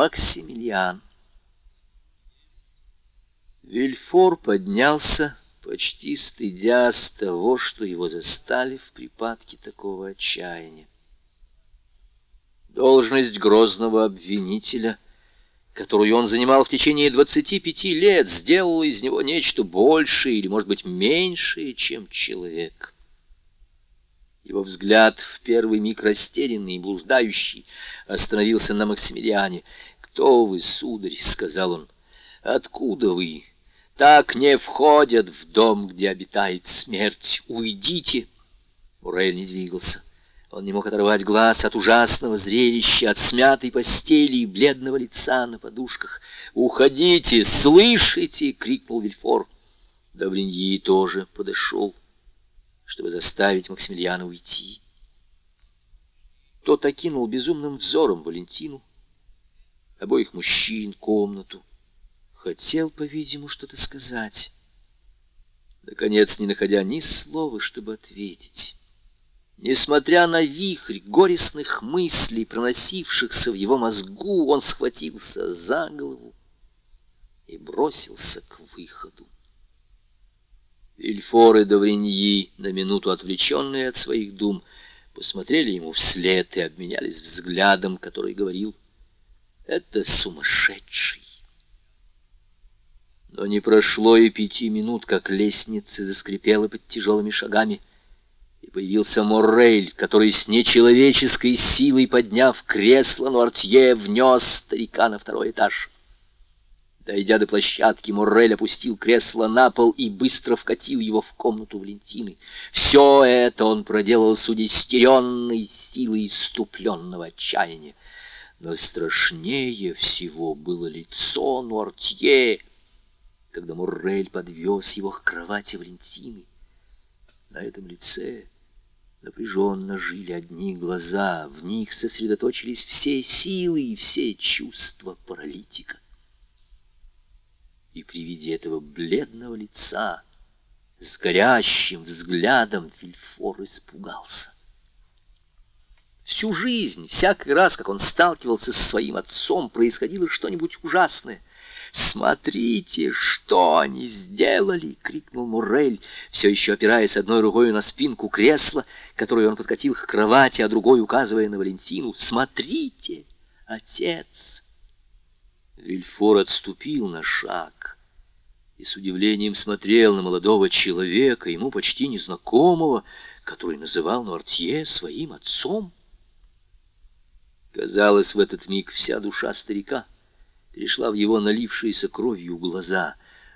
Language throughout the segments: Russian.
Максимилиан. Вильфор поднялся, почти стыдясь того, что его застали в припадке такого отчаяния. Должность грозного обвинителя, которую он занимал в течение двадцати пяти лет, сделала из него нечто большее или, может быть, меньшее, чем человек. Его взгляд, в первый миг растерянный и блуждающий, остановился на Максимилиане. «Кто вы, сударь?» — сказал он. «Откуда вы?» Так не входят в дом, где обитает смерть. Уйдите!» Мурель не двигался. Он не мог оторвать глаз от ужасного зрелища, от смятой постели и бледного лица на подушках. «Уходите! Слышите!» — крикнул Вильфор. Давриньи тоже подошел, чтобы заставить Максимилиана уйти. Тот окинул безумным взором Валентину, обоих мужчин, комнату хотел, по-видимому, что-то сказать. Наконец, не находя ни слова, чтобы ответить. Несмотря на вихрь горестных мыслей, проносившихся в его мозгу, он схватился за голову и бросился к выходу. Вильфор и Довриньи, на минуту отвлеченные от своих дум, посмотрели ему вслед и обменялись взглядом, который говорил «Это сумасшедший». Но не прошло и пяти минут, как лестница заскрипела под тяжелыми шагами, и появился Моррель, который с нечеловеческой силой, подняв кресло Нуартье, внес старика на второй этаж. Дойдя до площадки, Моррель опустил кресло на пол и быстро вкатил его в комнату Валентины. Все это он проделал с удестеренной силой иступленного отчаяния. Но страшнее всего было лицо Нуартье, когда Муррель подвез его к кровати Валентины. На этом лице напряженно жили одни глаза, в них сосредоточились все силы и все чувства паралитика. И при виде этого бледного лица с горящим взглядом Вильфор испугался. Всю жизнь, всякий раз, как он сталкивался со своим отцом, происходило что-нибудь ужасное. «Смотрите, что они сделали!» — крикнул Муррель, все еще опираясь одной рукой на спинку кресла, которую он подкатил к кровати, а другой указывая на Валентину. «Смотрите, отец!» Вильфор отступил на шаг и с удивлением смотрел на молодого человека, ему почти незнакомого, который называл Нуартье своим отцом. Казалось, в этот миг вся душа старика перешла в его налившиеся кровью глаза.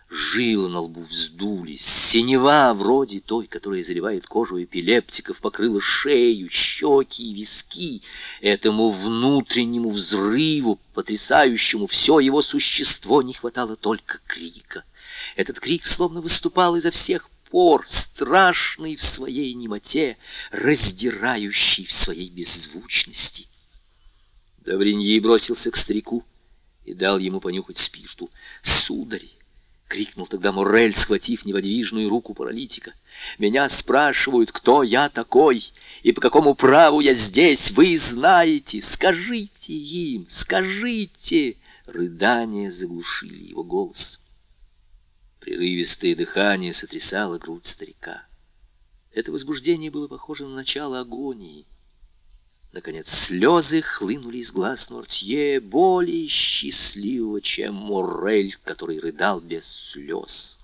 Жилы на лбу вздулись, синева, вроде той, которая заливает кожу эпилептиков, покрыла шею, щеки и виски. Этому внутреннему взрыву, потрясающему все его существо, не хватало только крика. Этот крик словно выступал изо всех пор, страшный в своей немоте, раздирающий в своей беззвучности. Давриньи бросился к старику и дал ему понюхать спирту. «Сударь!» — крикнул тогда Моррель, схватив неподвижную руку паралитика. «Меня спрашивают, кто я такой и по какому праву я здесь. Вы знаете, скажите им, скажите!» Рыдания заглушили его голос. Прерывистое дыхание сотрясало грудь старика. Это возбуждение было похоже на начало агонии. Наконец слезы хлынули из глаз Нортье, более счастливого, чем Моррель, который рыдал без слез.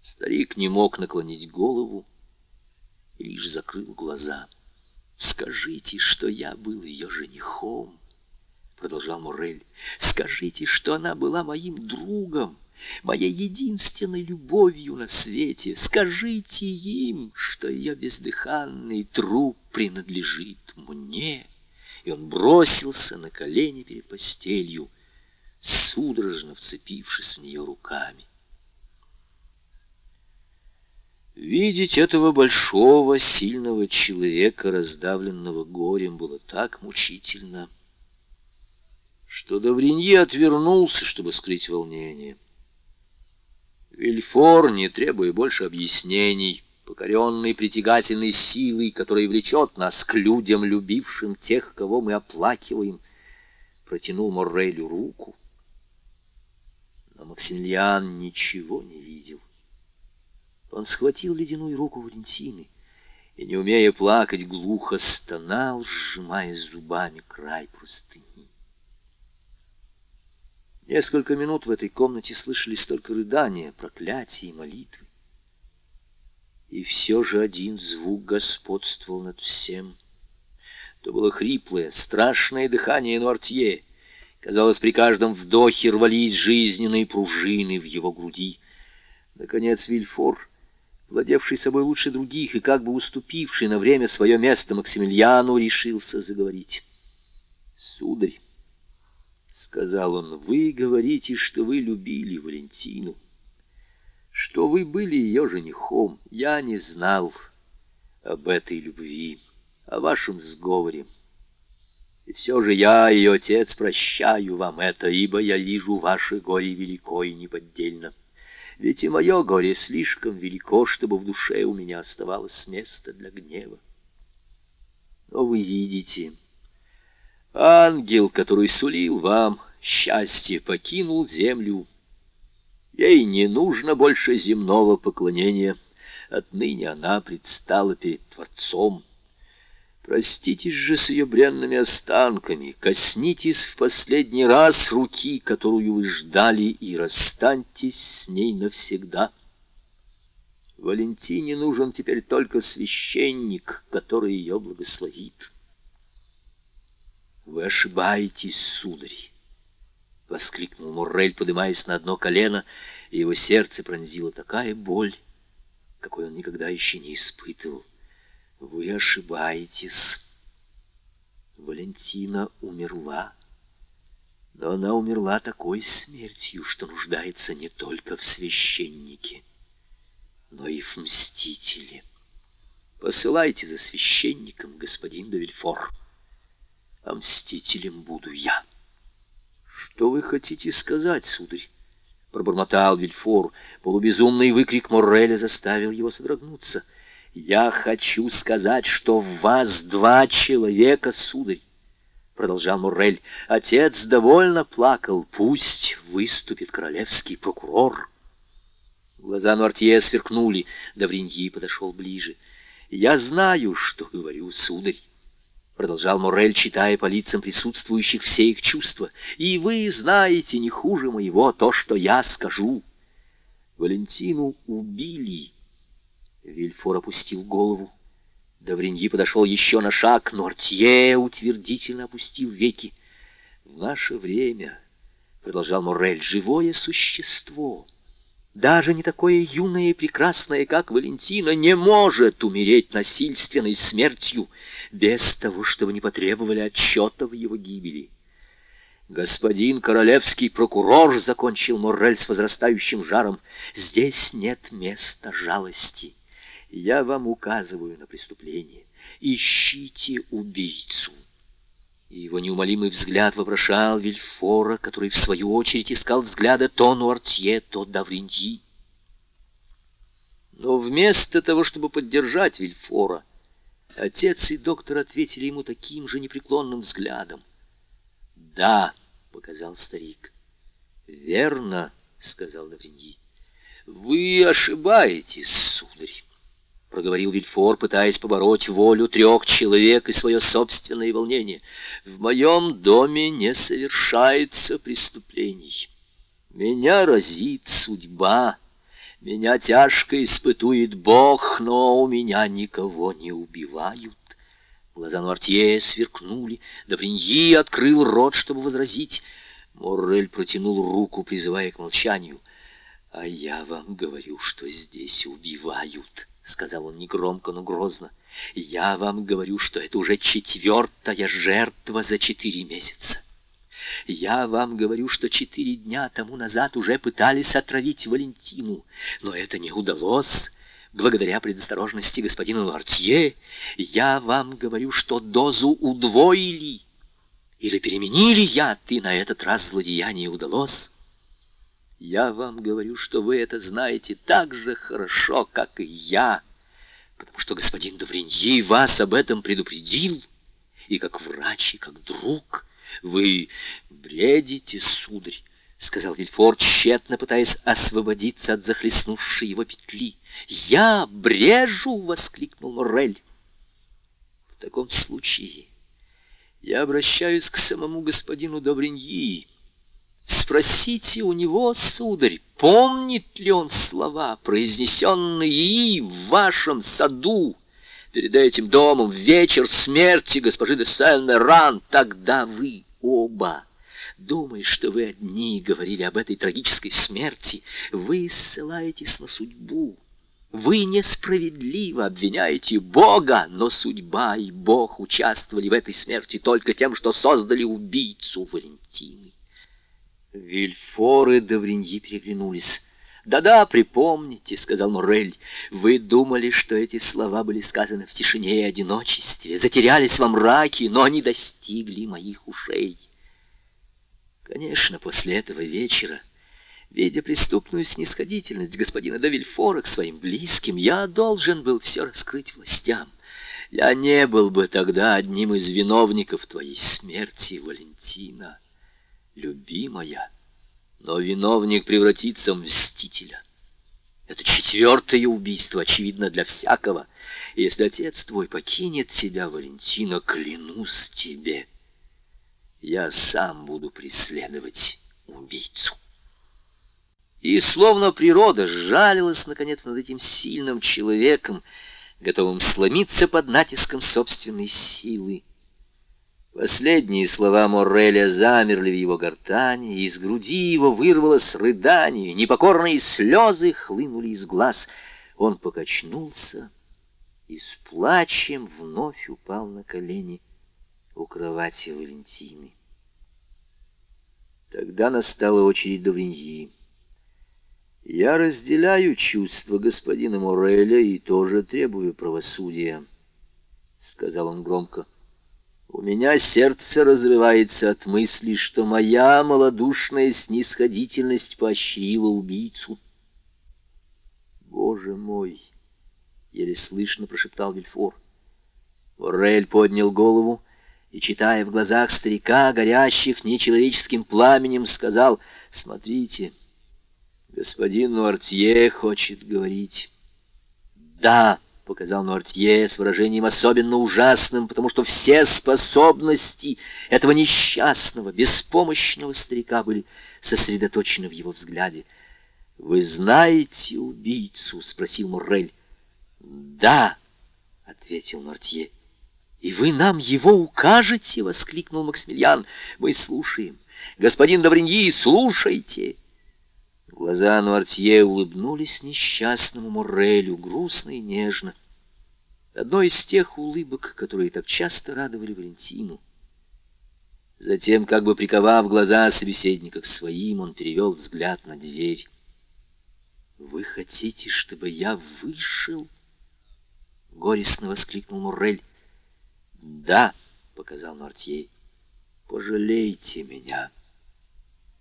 Старик не мог наклонить голову лишь закрыл глаза. «Скажите, что я был ее женихом», — продолжал Моррель. «Скажите, что она была моим другом, моей единственной любовью на свете. Скажите им, что ее бездыханный труп принадлежит мне. И он бросился на колени перед постелью, судорожно вцепившись в нее руками. Видеть этого большого, сильного человека, раздавленного горем, было так мучительно, что Давринье отвернулся, чтобы скрыть волнение. Вильфор, не требуя больше объяснений, покоренный притягательной силой, которая влечет нас к людям, любившим тех, кого мы оплакиваем, протянул Моррелю руку. Но Максимилиан ничего не видел. Он схватил ледяную руку Валентины и, не умея плакать, глухо стонал, сжимая зубами край простыни. Несколько минут в этой комнате слышались только рыдания, проклятия и молитвы. И все же один звук господствовал над всем. То было хриплое, страшное дыхание Нуартье. Казалось, при каждом вдохе рвались жизненные пружины в его груди. Наконец Вильфор, владевший собой лучше других и как бы уступивший на время свое место Максимилиану, решился заговорить. «Сударь», — сказал он, — «вы говорите, что вы любили Валентину» что вы были ее женихом. Я не знал об этой любви, о вашем сговоре. И все же я, ее отец, прощаю вам это, ибо я вижу ваше горе велико и неподдельно. Ведь и мое горе слишком велико, чтобы в душе у меня оставалось место для гнева. Но вы видите, ангел, который сулил вам счастье, покинул землю, Ей не нужно больше земного поклонения. Отныне она предстала перед Творцом. Проститесь же с ее бренными останками, коснитесь в последний раз руки, которую вы ждали, и расстаньтесь с ней навсегда. Валентине нужен теперь только священник, который ее благословит. Вы ошибаетесь, сударь. — воскликнул Муррель, поднимаясь на одно колено, и его сердце пронзила такая боль, какой он никогда еще не испытывал. «Вы ошибаетесь. Валентина умерла, но она умерла такой смертью, что нуждается не только в священнике, но и в мстителе. Посылайте за священником, господин Давильфор, а мстителем буду я». «Что вы хотите сказать, сударь?» — пробормотал Вильфор. Полубезумный выкрик Морреля заставил его содрогнуться. «Я хочу сказать, что в вас два человека, сударь!» — продолжал Моррель. «Отец довольно плакал. Пусть выступит королевский прокурор». Глаза Нуартье сверкнули. Давриньи подошел ближе. «Я знаю, что говорю, сударь продолжал Морель, читая по лицам присутствующих все их чувства. «И вы знаете не хуже моего то, что я скажу. Валентину убили». Вильфор опустил голову. Давриньи подошел еще на шаг, но Артье утвердительно опустил веки. «В наше время, — продолжал Морель, — живое существо — даже не такое юное и прекрасное, как Валентина, не может умереть насильственной смертью без того, чтобы не потребовали отчета в его гибели. «Господин королевский прокурор», — закончил Моррель с возрастающим жаром, — «здесь нет места жалости. Я вам указываю на преступление. Ищите убийцу». И его неумолимый взгляд вопрошал Вильфора, который, в свою очередь, искал взгляда то Нуартье, то Давриньи. Но вместо того, чтобы поддержать Вильфора, отец и доктор ответили ему таким же непреклонным взглядом. «Да», — показал старик. «Верно», — сказал Давриньи. «Вы ошибаетесь, сударь». — проговорил Вильфор, пытаясь побороть волю трех человек и свое собственное волнение. «В моем доме не совершается преступлений. Меня разит судьба, меня тяжко испытует Бог, но у меня никого не убивают». Глаза Нуартье сверкнули, Давриньи открыл рот, чтобы возразить. Моррель протянул руку, призывая к молчанию. «А я вам говорю, что здесь убивают». — сказал он негромко, но грозно. «Я вам говорю, что это уже четвертая жертва за четыре месяца. Я вам говорю, что четыре дня тому назад уже пытались отравить Валентину, но это не удалось». Благодаря предосторожности господина Лартье, я вам говорю, что дозу удвоили или переменили яд, и на этот раз злодеяние удалось. Я вам говорю, что вы это знаете так же хорошо, как и я, потому что господин Довриньи вас об этом предупредил, и как врач, и как друг вы «Бредите, сударь!» — сказал Вильфор, тщетно пытаясь освободиться от захлестнувшей его петли. «Я брежу!» — воскликнул Моррель. «В таком случае я обращаюсь к самому господину Добриньи. Спросите у него, сударь, помнит ли он слова, произнесенные в вашем саду перед этим домом в вечер смерти госпожи де Сен-Меран, тогда вы оба Думая, что вы одни говорили об этой трагической смерти, вы ссылаетесь на судьбу. Вы несправедливо обвиняете Бога, но судьба и Бог участвовали в этой смерти только тем, что создали убийцу Валентины. Вильфор и Давриньи переглянулись. «Да-да, припомните», — сказал Морель, — «вы думали, что эти слова были сказаны в тишине и одиночестве, затерялись во мраке, но они достигли моих ушей». Конечно, после этого вечера, видя преступную снисходительность господина Давильфора к своим близким, я должен был все раскрыть властям. Я не был бы тогда одним из виновников твоей смерти, Валентина, любимая, но виновник превратится в мстителя. Это четвертое убийство, очевидно, для всякого. Если отец твой покинет тебя, Валентина, клянусь тебе, — я сам буду преследовать убийцу. И словно природа сжалилась, наконец, над этим сильным человеком, готовым сломиться под натиском собственной силы. Последние слова Морреля замерли в его гортани, и из груди его вырвалось рыдание, непокорные слезы хлынули из глаз. Он покачнулся и с плачем вновь упал на колени у кровати Валентины. Тогда настала очередь Довриньи. «Я разделяю чувства господина Мореля и тоже требую правосудия», — сказал он громко. «У меня сердце разрывается от мысли, что моя малодушная снисходительность поощрила убийцу». «Боже мой!» — еле слышно прошептал Вильфор. Морель поднял голову и, читая в глазах старика, горящих нечеловеческим пламенем, сказал, «Смотрите, господин Нуартье хочет говорить». «Да», — показал Нуартье с выражением особенно ужасным, потому что все способности этого несчастного, беспомощного старика были сосредоточены в его взгляде. «Вы знаете убийцу?» — спросил Муррель. «Да», — ответил Нуартье. «И вы нам его укажете?» — воскликнул Максимилиан. «Мы слушаем. Господин Добриньи, слушайте!» Глаза Нуартье улыбнулись несчастному Моррелю, грустно и нежно. Одной из тех улыбок, которые так часто радовали Валентину. Затем, как бы приковав глаза собеседника к своим, он перевел взгляд на дверь. «Вы хотите, чтобы я вышел?» — горестно воскликнул Муррель. «Да», — показал Нортье, — «пожалейте меня».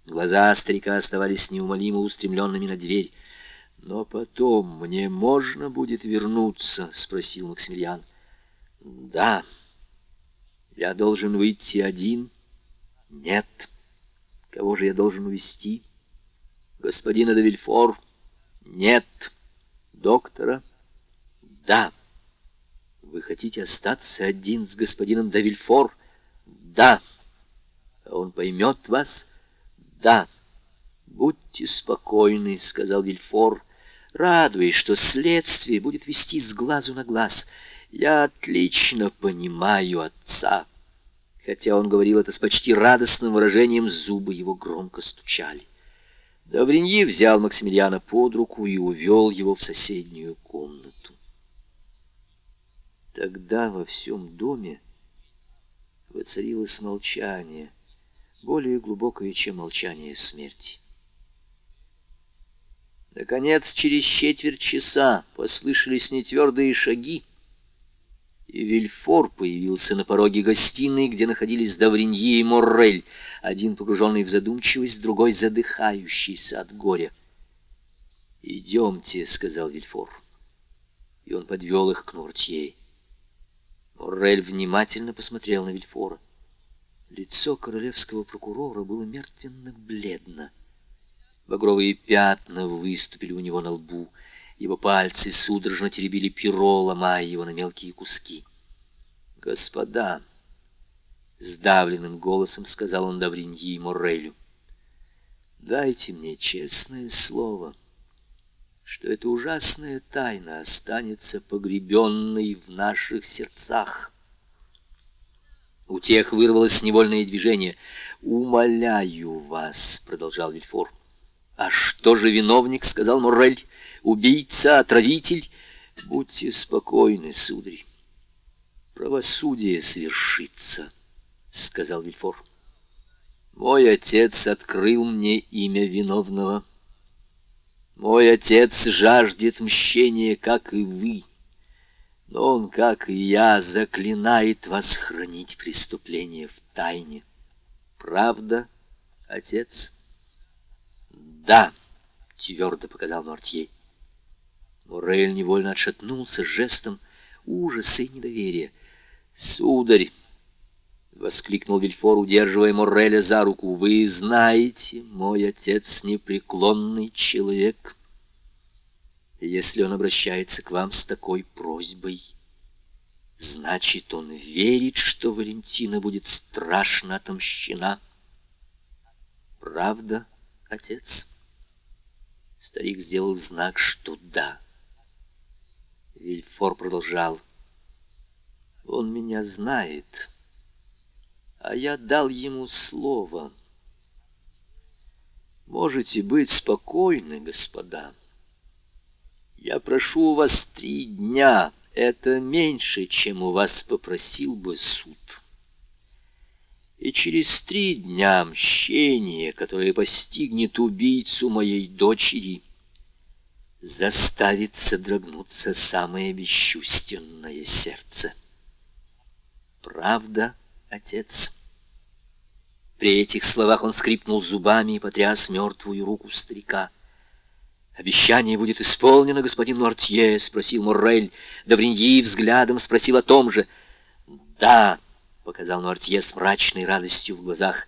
Глаза старика оставались неумолимо устремленными на дверь. «Но потом мне можно будет вернуться?» — спросил Максимилиан. «Да. Я должен выйти один?» «Нет. Кого же я должен увести? «Господина де Вильфор?» «Нет. Доктора?» «Да». Вы хотите остаться один с господином Давильфор? Да. А он поймет вас? Да. Будьте спокойны, сказал Вильфор, радуясь, что следствие будет вести с глазу на глаз. Я отлично понимаю отца. Хотя он говорил это с почти радостным выражением, зубы его громко стучали. Давриньи взял Максимилиана под руку и увел его в соседнюю комнату. Тогда во всем доме воцарилось молчание, более глубокое, чем молчание смерти. Наконец, через четверть часа послышались нетвердые шаги, и Вильфор появился на пороге гостиной, где находились Давриньи и Моррель, один погруженный в задумчивость, другой задыхающийся от горя. «Идемте», — сказал Вильфор, и он подвел их к Нуртье. Моррель внимательно посмотрел на Вильфора. Лицо королевского прокурора было мертвенно-бледно. Багровые пятна выступили у него на лбу. Его пальцы судорожно теребили перо, ломая его на мелкие куски. «Господа!» — сдавленным голосом сказал он Давриньи и Моррелю. «Дайте мне честное слово, что эта ужасная тайна останется погребенной в наших сердцах». У тех вырвалось невольное движение. «Умоляю вас», — продолжал Вильфор. «А что же виновник?» — сказал Моррель. «Убийца, отравитель?» «Будьте спокойны, сударь. Правосудие свершится», — сказал Вильфор. «Мой отец открыл мне имя виновного. Мой отец жаждет мщения, как и вы». Но он, как и я, заклинает вас хранить преступление в тайне. Правда, отец? Да, твердо показал Мортье. Морель невольно отшатнулся жестом ужаса и недоверия. «Сударь!» — воскликнул Вильфор, удерживая Мореля за руку. «Вы знаете, мой отец непреклонный человек». Если он обращается к вам с такой просьбой, значит, он верит, что Валентина будет страшно отомщена. Правда, отец? Старик сделал знак, что да. Вильфор продолжал. Он меня знает, а я дал ему слово. Можете быть спокойны, господа. Я прошу у вас три дня. Это меньше, чем у вас попросил бы суд. И через три дня мщение, которое постигнет убийцу моей дочери, заставит содрогнуться самое бесчувственное сердце. Правда, отец? При этих словах он скрипнул зубами и потряс мертвую руку старика. «Обещание будет исполнено, господин Нуартье?» — спросил Моррель. Давриньи взглядом спросил о том же. «Да», — показал Нуартье с мрачной радостью в глазах.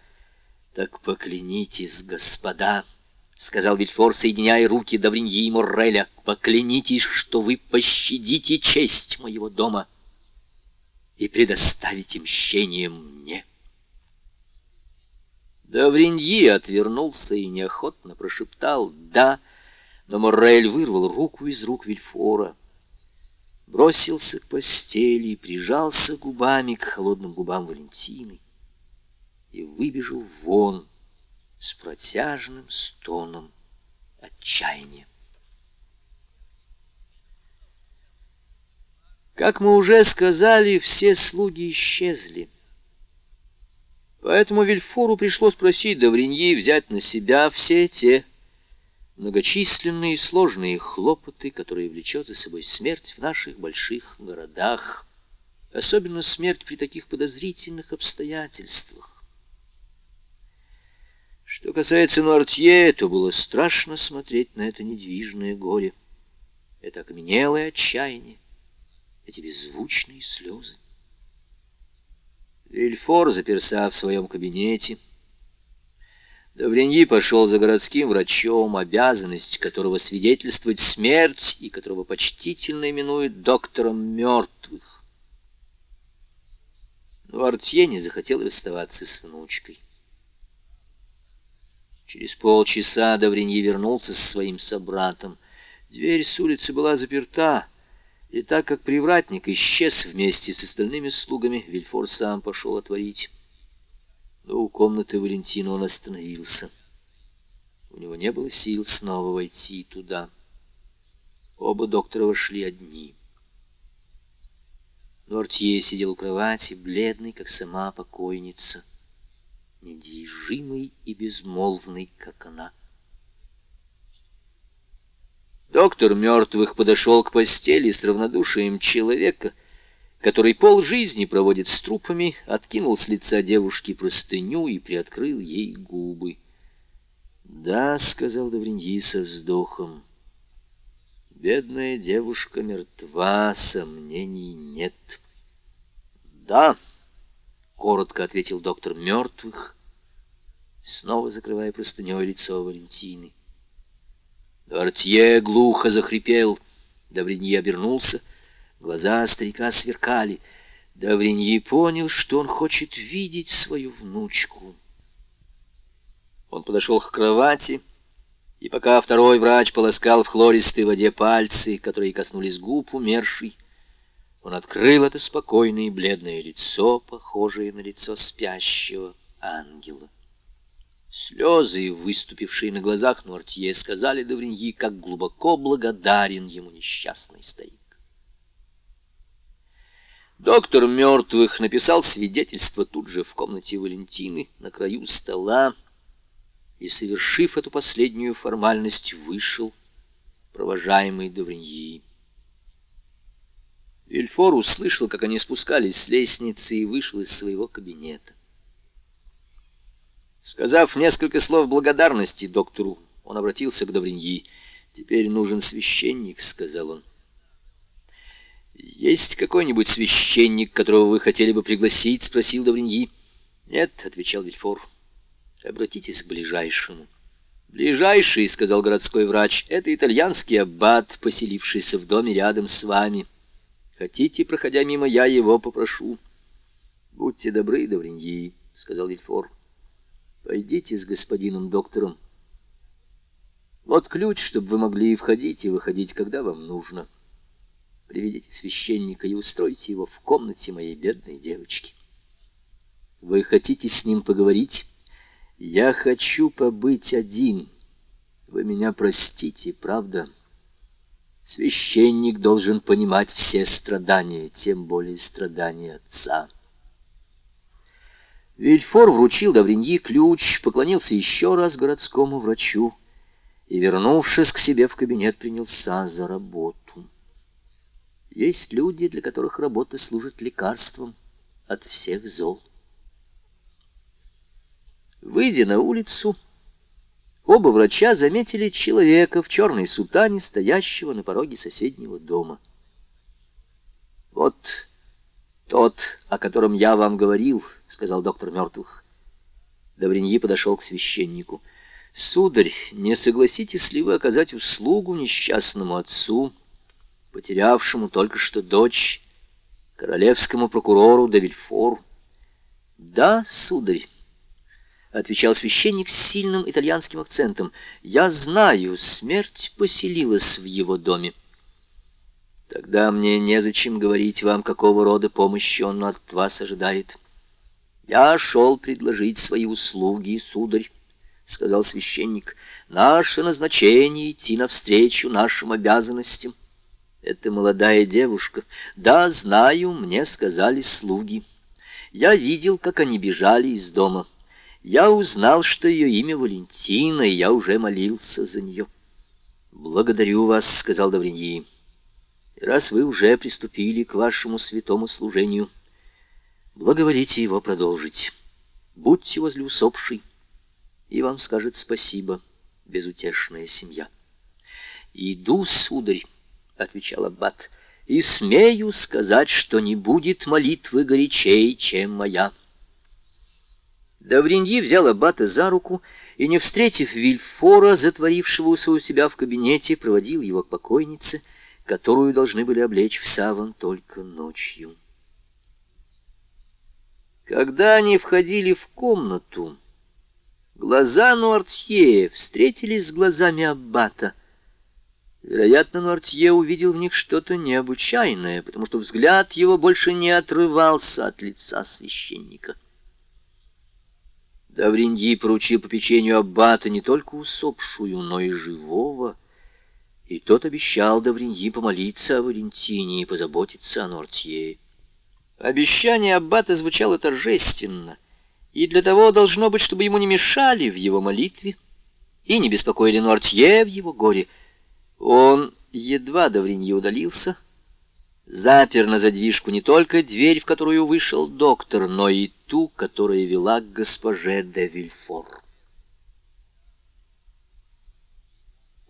«Так поклянитесь, господа», — сказал Вильфор, соединяя руки Давриньи и Морреля. «Поклянитесь, что вы пощадите честь моего дома и предоставите мщение мне». Давриньи отвернулся и неохотно прошептал «да», но Моррель вырвал руку из рук Вильфора, бросился к постели и прижался губами к холодным губам Валентины и выбежал вон с протяжным стоном отчаяния. Как мы уже сказали, все слуги исчезли. Поэтому Вильфору пришлось просить Давриньи взять на себя все те многочисленные и сложные хлопоты, которые влечет за собой смерть в наших больших городах, особенно смерть при таких подозрительных обстоятельствах. Что касается Нуартье, то было страшно смотреть на это недвижное горе, это окаменелое отчаяние, эти беззвучные слезы. Вильфор заперся в своем кабинете, Давреньи пошел за городским врачом, обязанность которого свидетельствовать смерть и которого почтительно именуют доктором мертвых. Но Артье не захотел расставаться с внучкой. Через полчаса Давреньи вернулся со своим собратом. Дверь с улицы была заперта, и так как привратник исчез вместе с остальными слугами, Вильфор сам пошел отворить но у комнаты Валентина он остановился. У него не было сил снова войти туда. Оба доктора вошли одни. Нортье сидел у кровати, бледный, как сама покойница, недвижимый и безмолвный, как она. Доктор мертвых подошел к постели с равнодушием человека — который полжизни проводит с трупами, откинул с лица девушки простыню и приоткрыл ей губы. «Да», — сказал Давриньи со вздохом, — «бедная девушка мертва, сомнений нет». «Да», коротко ответил доктор мертвых, снова закрывая простыней лицо Валентины. Артье глухо захрипел. Давриньи обернулся. Глаза старика сверкали. Давриньи понял, что он хочет видеть свою внучку. Он подошел к кровати, и пока второй врач полоскал в хлористой воде пальцы, которые коснулись губ умершей, он открыл это спокойное и бледное лицо, похожее на лицо спящего ангела. Слезы, выступившие на глазах Нуартье, сказали Давриньи, как глубоко благодарен ему несчастный старик. Доктор мертвых написал свидетельство тут же в комнате Валентины на краю стола и, совершив эту последнюю формальность, вышел, провожаемый Давриньи. Вильфор услышал, как они спускались с лестницы и вышел из своего кабинета. Сказав несколько слов благодарности доктору, он обратился к Давриньи. «Теперь нужен священник», — сказал он. «Есть какой-нибудь священник, которого вы хотели бы пригласить?» — спросил Давриньи. «Нет», — отвечал Вильфор. «Обратитесь к ближайшему». «Ближайший», — сказал городской врач, — «это итальянский аббат, поселившийся в доме рядом с вами. Хотите, проходя мимо, я его попрошу». «Будьте добры, Давриньи», — сказал Вильфор. Пойдите с господином доктором. Вот ключ, чтобы вы могли входить и выходить, когда вам нужно. Приведите священника и устройте его в комнате моей бедной девочки. Вы хотите с ним поговорить? Я хочу побыть один. Вы меня простите, правда? Священник должен понимать все страдания, тем более страдания отца. Вильфор вручил Давриньи ключ, поклонился еще раз городскому врачу и, вернувшись к себе в кабинет, принялся за работу. Есть люди, для которых работа служит лекарством от всех зол. Выйдя на улицу, оба врача заметили человека в черной сутане, стоящего на пороге соседнего дома. Вот «Тот, о котором я вам говорил», — сказал доктор мертвых. Давриньи подошел к священнику. «Сударь, не согласитесь ли вы оказать услугу несчастному отцу, потерявшему только что дочь, королевскому прокурору Давильфору?» «Да, сударь», — отвечал священник с сильным итальянским акцентом, — «я знаю, смерть поселилась в его доме». Тогда мне незачем говорить вам, какого рода помощи он от вас ожидает. Я шел предложить свои услуги, сударь, — сказал священник. Наше назначение — идти навстречу нашим обязанностям. Это молодая девушка. Да, знаю, мне сказали слуги. Я видел, как они бежали из дома. Я узнал, что ее имя Валентина, и я уже молился за нее. «Благодарю вас», — сказал Давриньи раз вы уже приступили к вашему святому служению, благоволите его продолжить. Будьте возле усопшей, и вам скажет спасибо безутешная семья. «Иду, сударь», — отвечал Аббат, — «и смею сказать, что не будет молитвы горячей, чем моя». Давриньи взял Аббата за руку и, не встретив Вильфора, затворившегося у себя в кабинете, проводил его к покойнице — которую должны были облечь в саван только ночью. Когда они входили в комнату, глаза Нуартье встретились с глазами Аббата. Вероятно, Нуартье увидел в них что-то необычайное, потому что взгляд его больше не отрывался от лица священника. Давриньи поручил попечению Аббата не только усопшую, но и живого, и тот обещал Давриньи помолиться о Валентине и позаботиться о Нортье. Обещание Аббата звучало торжественно, и для того должно быть, чтобы ему не мешали в его молитве и не беспокоили Нортье в его горе. Он едва Давриньи удалился, запер на задвижку не только дверь, в которую вышел доктор, но и ту, которая вела к госпоже де Вильфор.